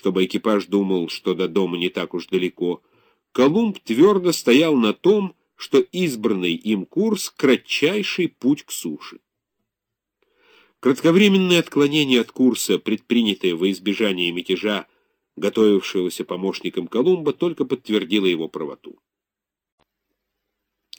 чтобы экипаж думал, что до дома не так уж далеко, Колумб твердо стоял на том, что избранный им курс — кратчайший путь к суше. Кратковременное отклонение от курса, предпринятое во избежание мятежа, готовившегося помощником Колумба, только подтвердило его правоту.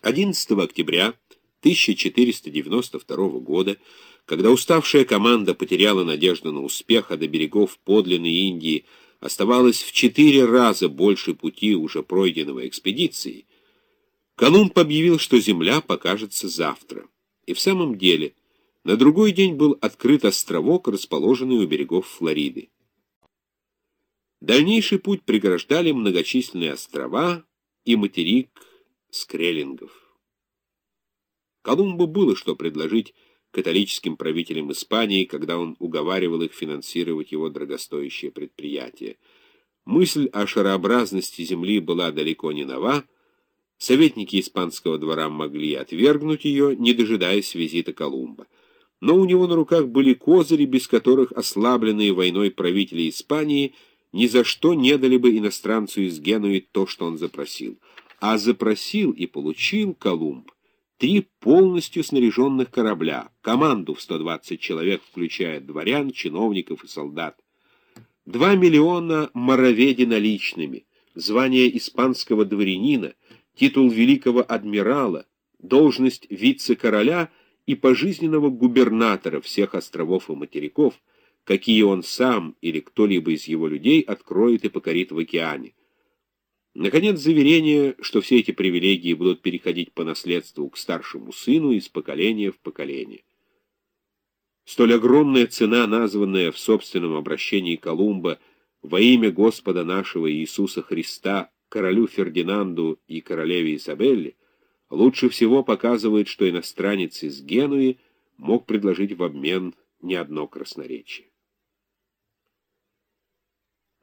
11 октября 1492 года, когда уставшая команда потеряла надежду на успех, а до берегов подлинной Индии оставалось в четыре раза больше пути уже пройденного экспедиции, Колумб объявил, что Земля покажется завтра. И в самом деле, на другой день был открыт островок, расположенный у берегов Флориды. Дальнейший путь преграждали многочисленные острова и материк Скреллингов. Колумбу было что предложить католическим правителям Испании, когда он уговаривал их финансировать его дорогостоящее предприятие. Мысль о шарообразности земли была далеко не нова, советники испанского двора могли отвергнуть ее, не дожидаясь визита Колумба. Но у него на руках были козыри, без которых ослабленные войной правители Испании ни за что не дали бы иностранцу из Генуи то, что он запросил. А запросил и получил Колумб три полностью снаряженных корабля, команду в 120 человек, включая дворян, чиновников и солдат, два миллиона мороведи наличными, звание испанского дворянина, титул великого адмирала, должность вице-короля и пожизненного губернатора всех островов и материков, какие он сам или кто-либо из его людей откроет и покорит в океане, Наконец, заверение, что все эти привилегии будут переходить по наследству к старшему сыну из поколения в поколение. Столь огромная цена, названная в собственном обращении Колумба во имя Господа нашего Иисуса Христа королю Фердинанду и королеве Изабелле, лучше всего показывает, что иностранец из Генуи мог предложить в обмен не одно красноречие.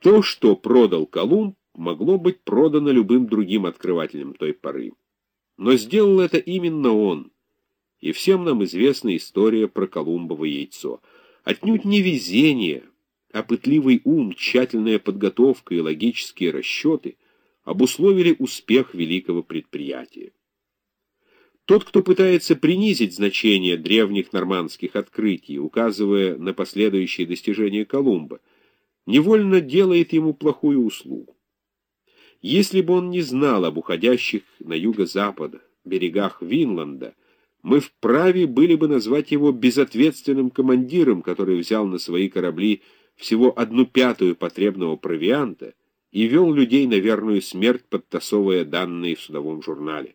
То, что продал Колумб, могло быть продано любым другим открывателем той поры. Но сделал это именно он. И всем нам известна история про Колумбово яйцо. Отнюдь не везение, а пытливый ум, тщательная подготовка и логические расчеты обусловили успех великого предприятия. Тот, кто пытается принизить значение древних нормандских открытий, указывая на последующие достижения Колумба, невольно делает ему плохую услугу. Если бы он не знал об уходящих на юго-запад берегах Винланда, мы вправе были бы назвать его безответственным командиром, который взял на свои корабли всего одну пятую потребного провианта и вел людей на верную смерть, подтасовывая данные в судовом журнале.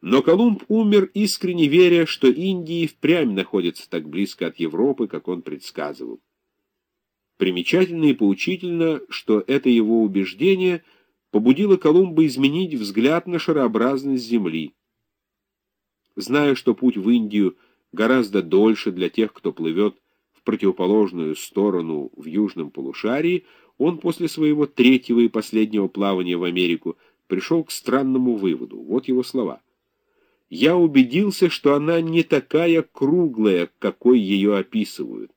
Но Колумб умер, искренне веря, что Индия впрямь находится так близко от Европы, как он предсказывал. Примечательно и поучительно, что это его убеждение побудило Колумба изменить взгляд на шарообразность Земли. Зная, что путь в Индию гораздо дольше для тех, кто плывет в противоположную сторону в южном полушарии, он после своего третьего и последнего плавания в Америку пришел к странному выводу. Вот его слова. «Я убедился, что она не такая круглая, какой ее описывают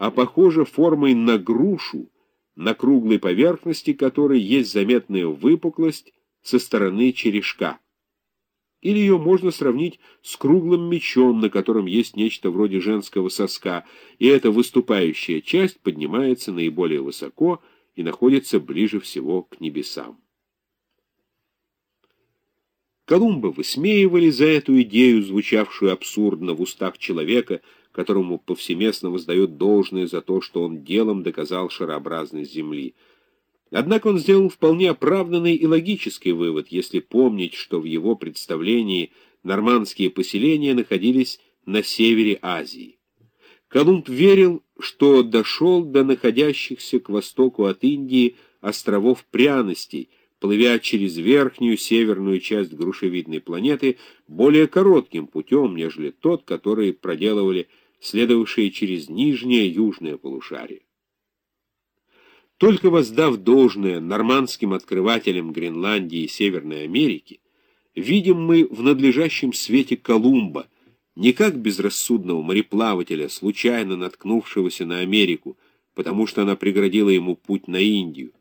а похожа формой на грушу, на круглой поверхности которой есть заметная выпуклость со стороны черешка. Или ее можно сравнить с круглым мечом, на котором есть нечто вроде женского соска, и эта выступающая часть поднимается наиболее высоко и находится ближе всего к небесам. Колумба высмеивали за эту идею, звучавшую абсурдно в устах человека, которому повсеместно воздает должное за то, что он делом доказал шарообразность Земли. Однако он сделал вполне оправданный и логический вывод, если помнить, что в его представлении нормандские поселения находились на севере Азии. Колумб верил, что дошел до находящихся к востоку от Индии островов пряностей, плывя через верхнюю северную часть грушевидной планеты более коротким путем, нежели тот, который проделывали следовавшие через нижнее южное полушарие. Только воздав должное нормандским открывателям Гренландии и Северной Америки, видим мы в надлежащем свете Колумба, не как безрассудного мореплавателя, случайно наткнувшегося на Америку, потому что она преградила ему путь на Индию.